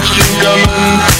Michigan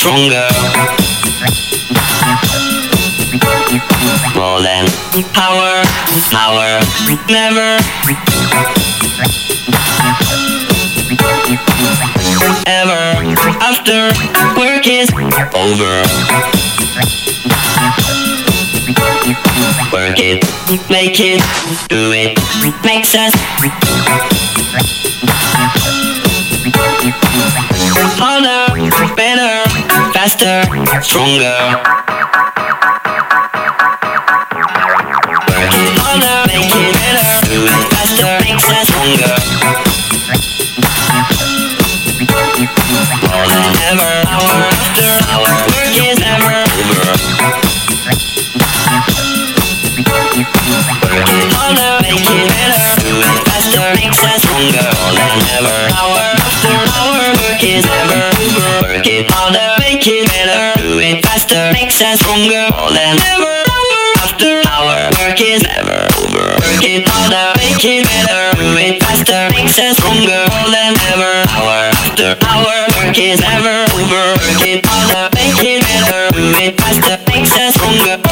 stronger. More than power, power, never. Ever after work is over. Work it, make it, do it, makes us faster, stronger. Work it harder, make it better, do it faster, makes us stronger. Hour after hour, work is never over. Work it harder, us stronger. Than ever, after hour, work is never over. Work it harder, make it better, do it faster, makes us stronger. Than ever, hour after hour, work is never over. Work it harder, make it better, do it faster, makes us stronger.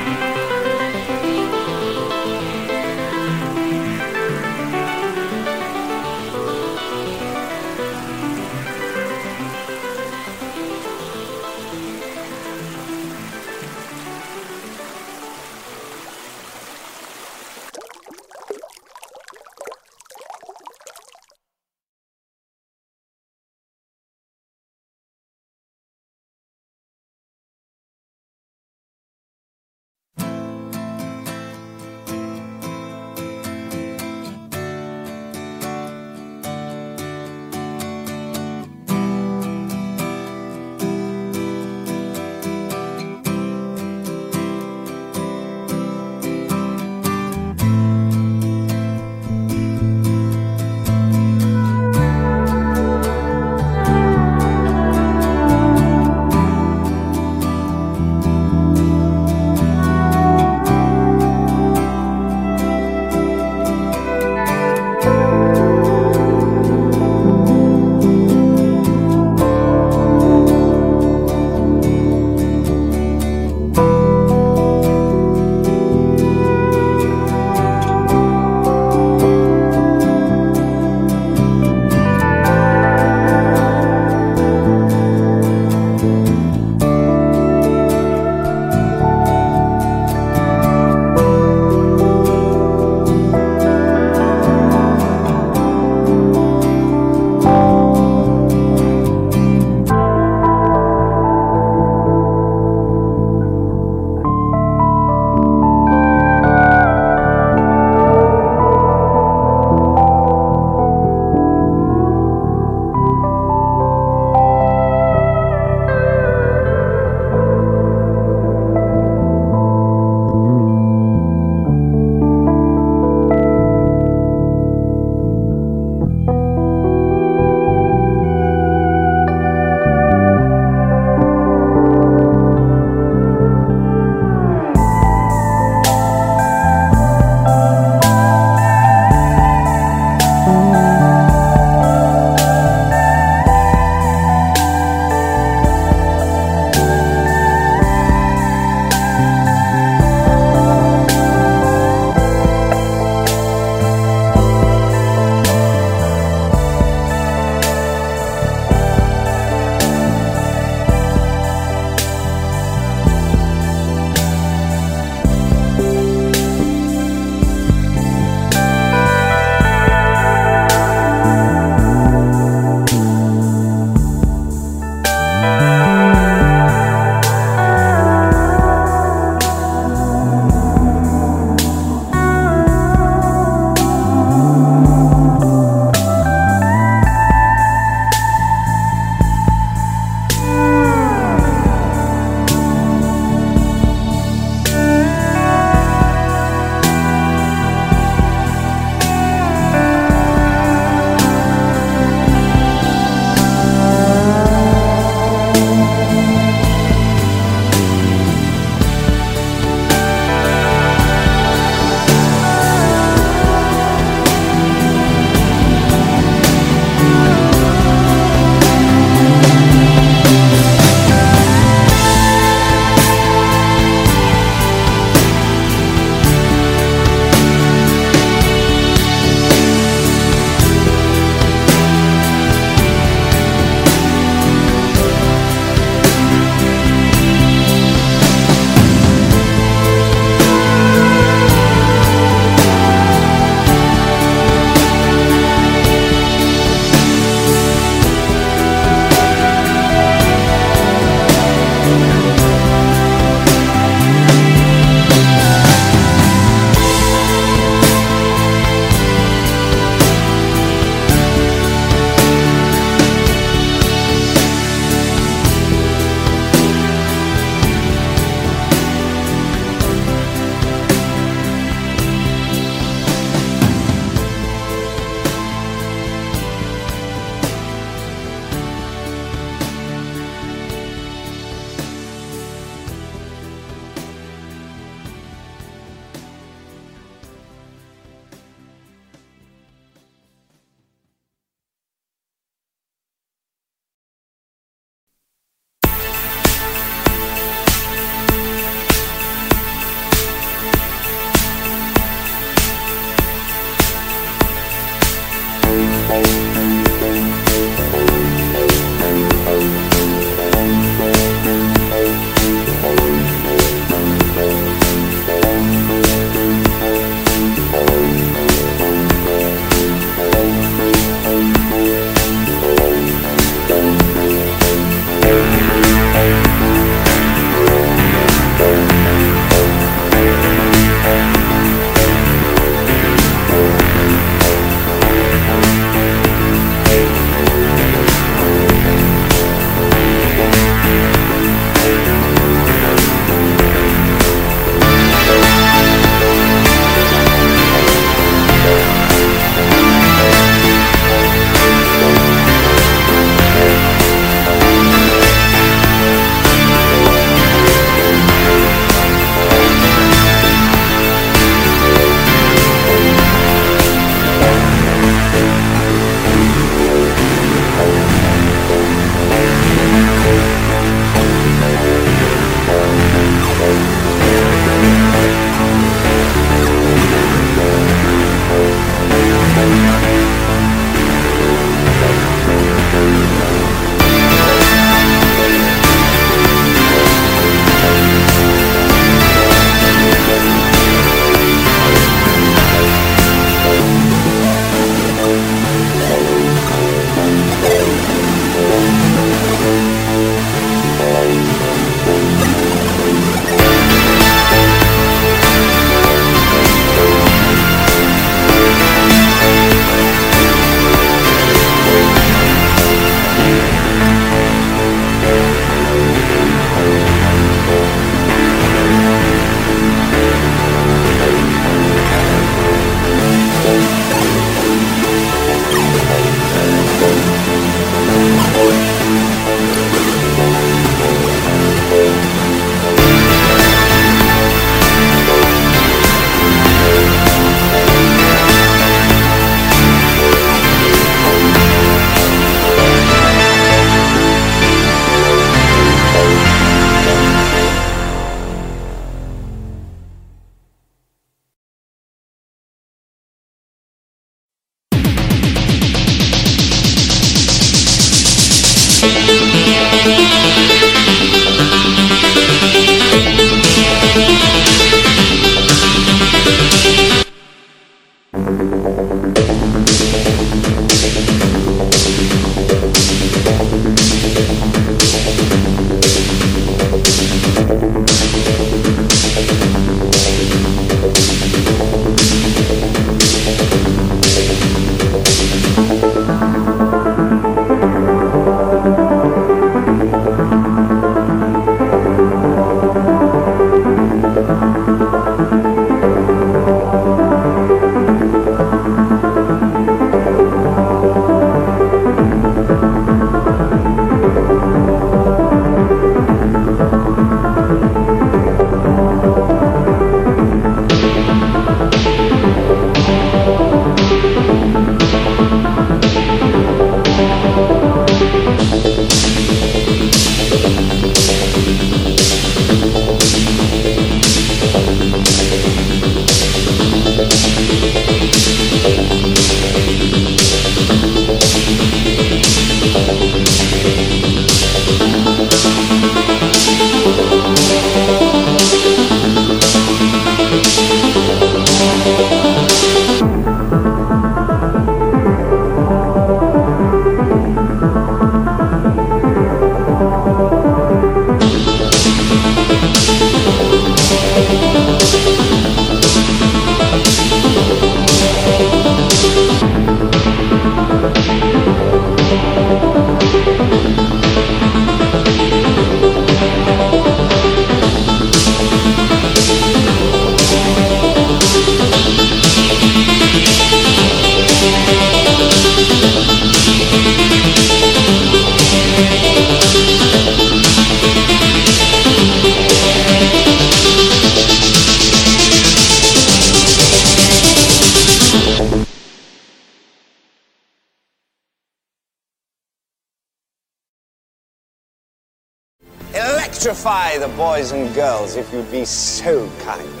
Electrify the boys and girls if you'd be so kind.